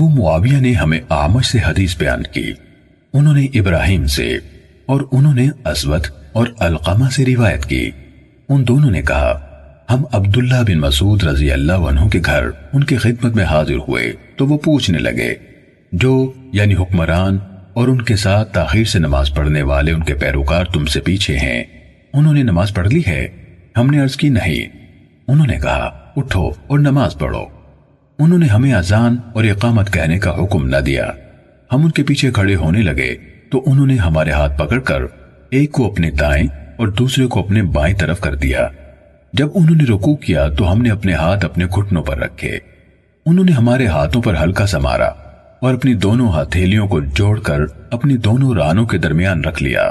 ابو معاویہ نے ہمیں آمش سے حدیث بیان کی۔ انہوں نے ابراہیم سے اور انہوں نے اسود اور القمہ سے روایت کی۔ ان دونوں نے کہا، ہم عبداللہ بن مسعود رضی اللہ عنہ کے گھر ان کی خدمت میں حاضر ہوئے تو وہ پوچھنے لگے، جو یعنی حکمران اور ان کے ساتھ تاخیر سے نماز پڑھنے والے ان کے پیروکار تم سے پیچھے ہیں، انہوں نے نماز پڑھ لی ہے؟ ہم نے عرض کی، نہیں۔ انہوں نے کہا، اٹھو اور نماز پڑھو۔ انہوں نے ہمیں اذان اور اقامت کہنے کا حکم نہ دیا۔ ہم ان کے پیچھے کھڑے ہونے لگے تو انہوں نے ہمارے ہاتھ پکڑ کر ایک کو اپنے دائیں اور دوسرے کو اپنے بائیں طرف کر دیا۔ جب انہوں نے رکوع کیا تو ہم نے اپنے ہاتھ اپنے گھٹنوں پر رکھے۔ انہوں نے ہمارے ہاتھوں پر ہلکا سمارا اور اپنی دونوں ہتھیلیوں کو جوڑ کر اپنی دونوں رانوں کے درمیان رکھ لیا۔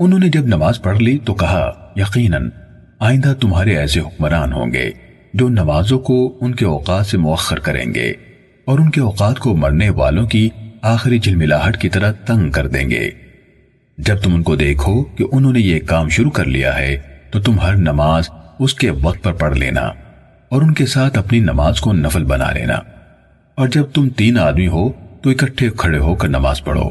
انہوں نے جب نماز پڑھ لی تو کہا، یقیناً آئندہ تمہارے ایسے حکمران ہوں گے۔ جو نمازوں کو ان کے اوقات سے مؤخر کریں گے اور ان کے اوقات کو مرنے والوں کی آخری جلملاہٹ کی طرح تنگ کر دیں گے۔ جب تم ان کو دیکھو کہ انہوں نے یہ کام شروع کر لیا ہے، تو تم ہر نماز اس کے وقت پر پڑھ لینا اور ان کے ساتھ اپنی نماز کو نفل بنا لینا۔ اور جب تم تین آدمی ہو، تو اکٹھے کھڑے ہو کر نماز پڑھو۔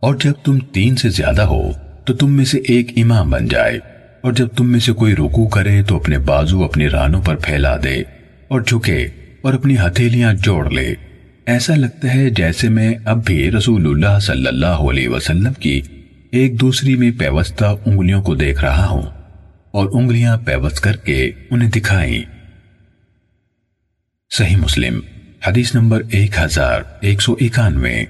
اور جب تم تین سے زیادہ ہو، تو تم میں سے ایک امام بن جائے۔ اور جب تم میں سے کوئی رکو کرے تو اپنے بازو اپنی رانوں پر پھیلا دے اور جھکے اور اپنی ہتھیلیاں جوڑ لے۔ ایسا لگتا ہے جیسے میں اب بھی رسول اللہ صلی اللہ علیہ وسلم کی ایک دوسری میں پیوستہ انگلیوں کو دیکھ رہا ہوں اور انگلیاں پیوست کر کے انہیں دکھائیں۔ صحیح مسلم، حدیث نمبر ایک ہزار ایک سو اکانوے۔